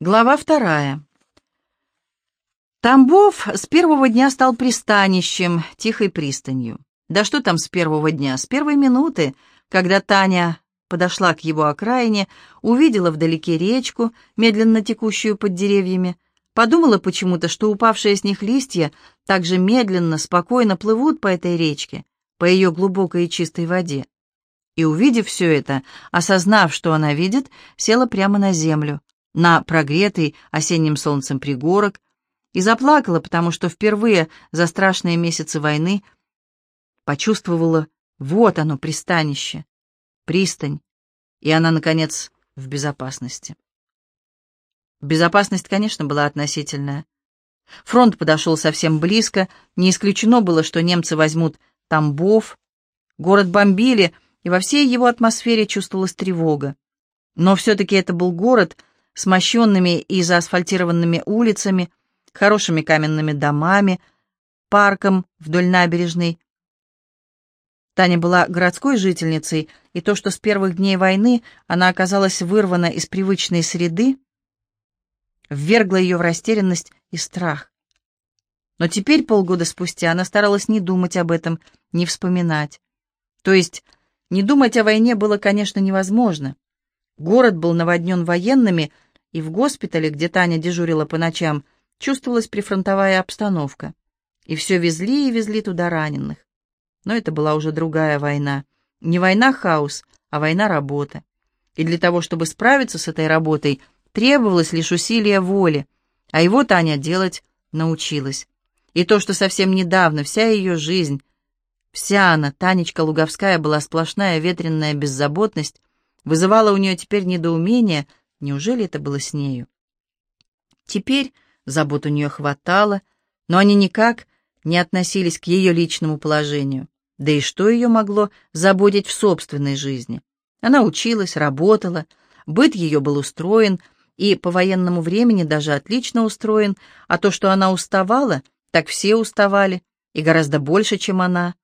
Глава вторая. Тамбов с первого дня стал пристанищем, тихой пристанью. Да что там с первого дня, с первой минуты, когда Таня подошла к его окраине, увидела вдалеке речку, медленно текущую под деревьями, подумала почему-то, что упавшие с них листья так же медленно, спокойно плывут по этой речке, по ее глубокой и чистой воде. И, увидев все это, осознав, что она видит, села прямо на землю, на прогретый осенним солнцем пригорок и заплакала, потому что впервые за страшные месяцы войны почувствовала, вот оно, пристанище, пристань, и она, наконец, в безопасности. Безопасность, конечно, была относительная. Фронт подошел совсем близко, не исключено было, что немцы возьмут Тамбов. Город бомбили, и во всей его атмосфере чувствовалась тревога. Но все-таки это был город, с мощенными и заасфальтированными улицами, хорошими каменными домами, парком вдоль набережной. Таня была городской жительницей, и то, что с первых дней войны она оказалась вырвана из привычной среды, ввергло ее в растерянность и страх. Но теперь, полгода спустя, она старалась не думать об этом, не вспоминать. То есть, не думать о войне было, конечно, невозможно. Город был наводнен военными, и в госпитале, где Таня дежурила по ночам, чувствовалась прифронтовая обстановка. И все везли и везли туда раненых. Но это была уже другая война. Не война-хаос, а война-работа. И для того, чтобы справиться с этой работой, требовалось лишь усилие воли, а его Таня делать научилась. И то, что совсем недавно вся ее жизнь, вся она, Танечка Луговская, была сплошная ветренная беззаботность, вызывала у нее теперь недоумение, Неужели это было с нею? Теперь забот у нее хватало, но они никак не относились к ее личному положению. Да и что ее могло заботить в собственной жизни? Она училась, работала, быт ее был устроен, и по военному времени даже отлично устроен, а то, что она уставала, так все уставали, и гораздо больше, чем она.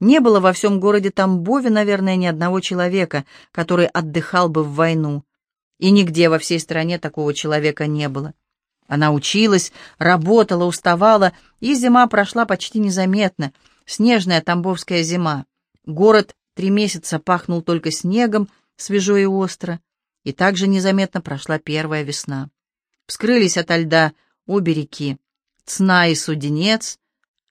Не было во всем городе Тамбове, наверное, ни одного человека, который отдыхал бы в войну. И нигде во всей стране такого человека не было. Она училась, работала, уставала, и зима прошла почти незаметно. Снежная тамбовская зима. Город три месяца пахнул только снегом, свежо и остро. И также незаметно прошла первая весна. Вскрылись ото льда обе реки. Цна и Суденец.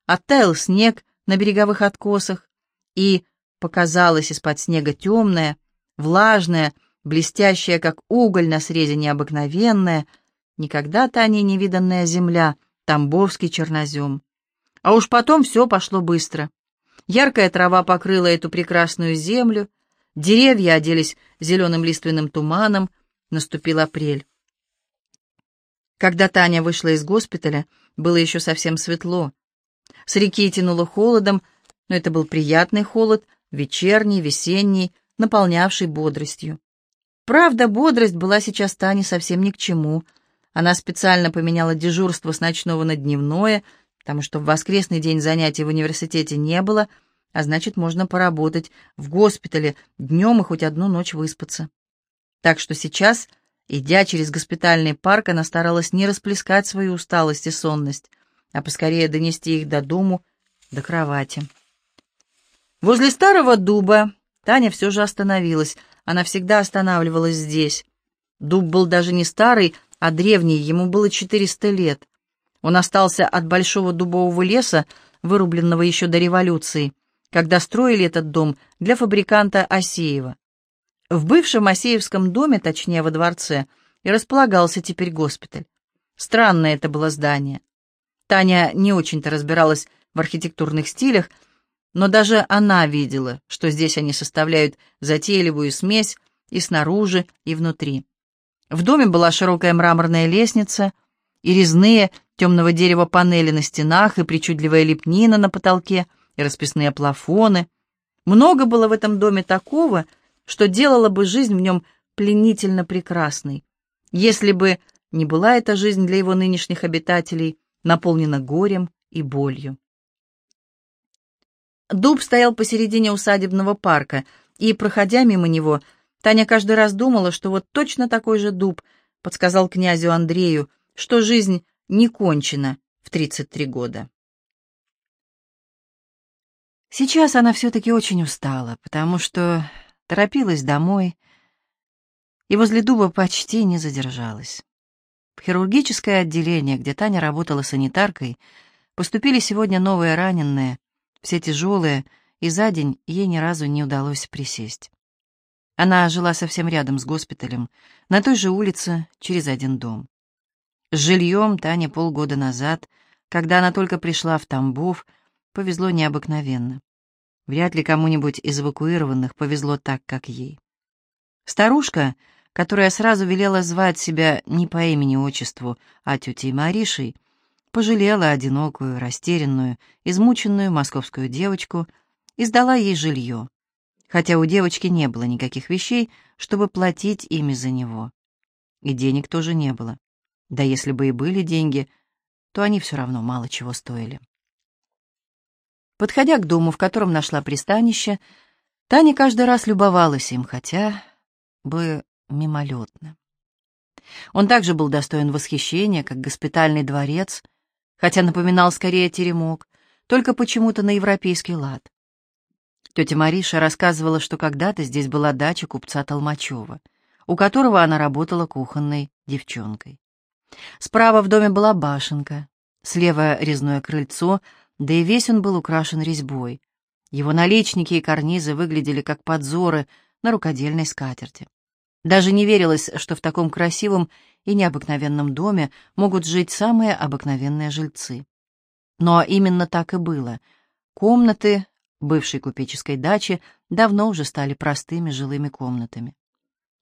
Оттаял снег на береговых откосах. И показалась из-под снега темная, влажная, блестящая, как уголь на срезе необыкновенная, никогда Тане невиданная земля, тамбовский чернозем. А уж потом все пошло быстро. Яркая трава покрыла эту прекрасную землю, деревья оделись зеленым лиственным туманом, наступил апрель. Когда Таня вышла из госпиталя, было еще совсем светло. С реки тянуло холодом, но это был приятный холод, вечерний, весенний, наполнявший бодростью. Правда, бодрость была сейчас Тане совсем ни к чему. Она специально поменяла дежурство с ночного на дневное, потому что в воскресный день занятий в университете не было, а значит, можно поработать в госпитале днем и хоть одну ночь выспаться. Так что сейчас, идя через госпитальный парк, она старалась не расплескать свою усталость и сонность, а поскорее донести их до дому, до кровати. Возле старого дуба Таня все же остановилась — она всегда останавливалась здесь. Дуб был даже не старый, а древний, ему было 400 лет. Он остался от большого дубового леса, вырубленного еще до революции, когда строили этот дом для фабриканта Осеева. В бывшем Осеевском доме, точнее во дворце, и располагался теперь госпиталь. Странное это было здание. Таня не очень-то разбиралась в архитектурных стилях, но даже она видела, что здесь они составляют затейливую смесь и снаружи, и внутри. В доме была широкая мраморная лестница, и резные темного дерева панели на стенах, и причудливая лепнина на потолке, и расписные плафоны. Много было в этом доме такого, что делало бы жизнь в нем пленительно прекрасной, если бы не была эта жизнь для его нынешних обитателей наполнена горем и болью. Дуб стоял посередине усадебного парка, и, проходя мимо него, Таня каждый раз думала, что вот точно такой же дуб подсказал князю Андрею, что жизнь не кончена в 33 года. Сейчас она все-таки очень устала, потому что торопилась домой и возле дуба почти не задержалась. В хирургическое отделение, где Таня работала санитаркой, поступили сегодня новые раненые, все тяжелые, и за день ей ни разу не удалось присесть. Она жила совсем рядом с госпиталем, на той же улице, через один дом. С жильем Тане полгода назад, когда она только пришла в Тамбов, повезло необыкновенно. Вряд ли кому-нибудь из эвакуированных повезло так, как ей. Старушка, которая сразу велела звать себя не по имени-отчеству, а тетей Маришей, пожалела одинокую, растерянную, измученную московскую девочку и сдала ей жилье, хотя у девочки не было никаких вещей, чтобы платить ими за него. И денег тоже не было. Да если бы и были деньги, то они все равно мало чего стоили. Подходя к дому, в котором нашла пристанище, Таня каждый раз любовалась им, хотя бы мимолетно. Он также был достоин восхищения, как госпитальный дворец, хотя напоминал скорее теремок, только почему-то на европейский лад. Тетя Мариша рассказывала, что когда-то здесь была дача купца Толмачева, у которого она работала кухонной девчонкой. Справа в доме была башенка, слева резное крыльцо — да и весь он был украшен резьбой. Его наличники и карнизы выглядели как подзоры на рукодельной скатерти. Даже не верилось, что в таком красивом и необыкновенном доме могут жить самые обыкновенные жильцы. Но именно так и было. Комнаты бывшей купеческой дачи давно уже стали простыми жилыми комнатами.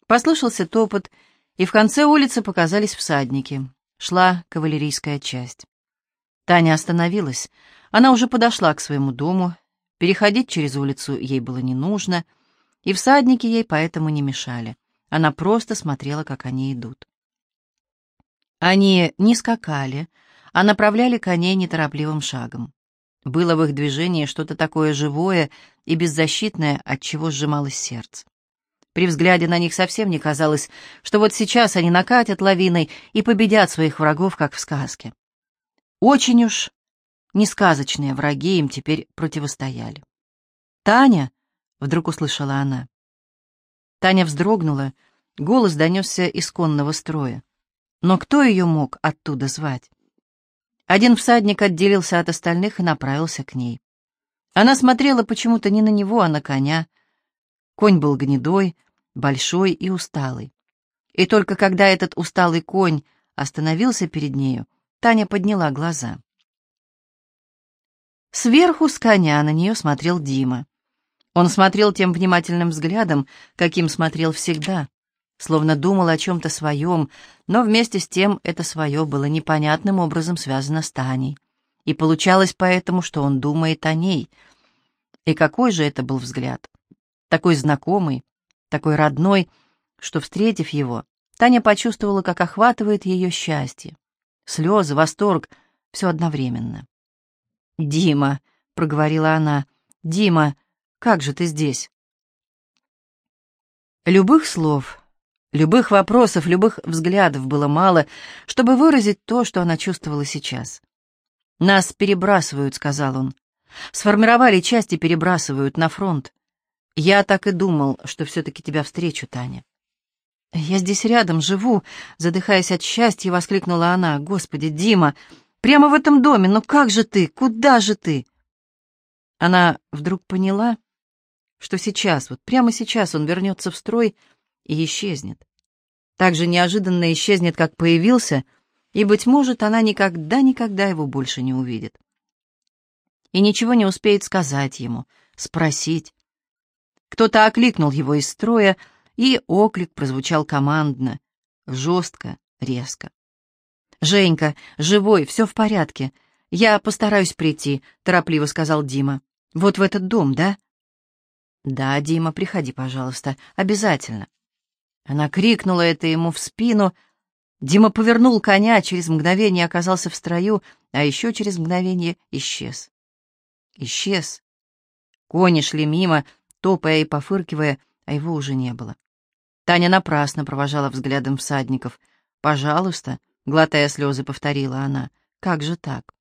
Послышался топот, и в конце улицы показались всадники. Шла кавалерийская часть. Таня остановилась. Она уже подошла к своему дому. Переходить через улицу ей было не нужно, и всадники ей поэтому не мешали. Она просто смотрела, как они идут. Они не скакали, а направляли коней неторопливым шагом. Было в их движении что-то такое живое и беззащитное, от чего сжималось сердце. При взгляде на них совсем не казалось, что вот сейчас они накатят лавиной и победят своих врагов, как в сказке. Очень уж несказочные враги им теперь противостояли. «Таня!» — вдруг услышала она. Таня вздрогнула, голос донесся из конного строя. Но кто ее мог оттуда звать? Один всадник отделился от остальных и направился к ней. Она смотрела почему-то не на него, а на коня. Конь был гнедой, большой и усталый. И только когда этот усталый конь остановился перед нею, Таня подняла глаза. Сверху с коня на нее смотрел Дима. Он смотрел тем внимательным взглядом, каким смотрел всегда, словно думал о чем-то своем, но вместе с тем это свое было непонятным образом связано с Таней. И получалось поэтому, что он думает о ней. И какой же это был взгляд? Такой знакомый, такой родной, что, встретив его, Таня почувствовала, как охватывает ее счастье слезы, восторг, все одновременно. «Дима», — проговорила она, — «Дима, как же ты здесь?» Любых слов, любых вопросов, любых взглядов было мало, чтобы выразить то, что она чувствовала сейчас. «Нас перебрасывают», — сказал он. «Сформировали части, перебрасывают на фронт. Я так и думал, что все-таки тебя встречу, Таня». «Я здесь рядом живу», — задыхаясь от счастья, воскликнула она. «Господи, Дима, прямо в этом доме, ну как же ты? Куда же ты?» Она вдруг поняла, что сейчас, вот прямо сейчас он вернется в строй и исчезнет. Так же неожиданно исчезнет, как появился, и, быть может, она никогда-никогда его больше не увидит. И ничего не успеет сказать ему, спросить. Кто-то окликнул его из строя, и оклик прозвучал командно, жестко, резко. «Женька, живой, все в порядке. Я постараюсь прийти», — торопливо сказал Дима. «Вот в этот дом, да?» «Да, Дима, приходи, пожалуйста, обязательно». Она крикнула это ему в спину. Дима повернул коня, через мгновение оказался в строю, а еще через мгновение исчез. Исчез. Кони шли мимо, топая и пофыркивая, а его уже не было. Таня напрасно провожала взглядом всадников. «Пожалуйста», — глотая слезы, повторила она, — «как же так?»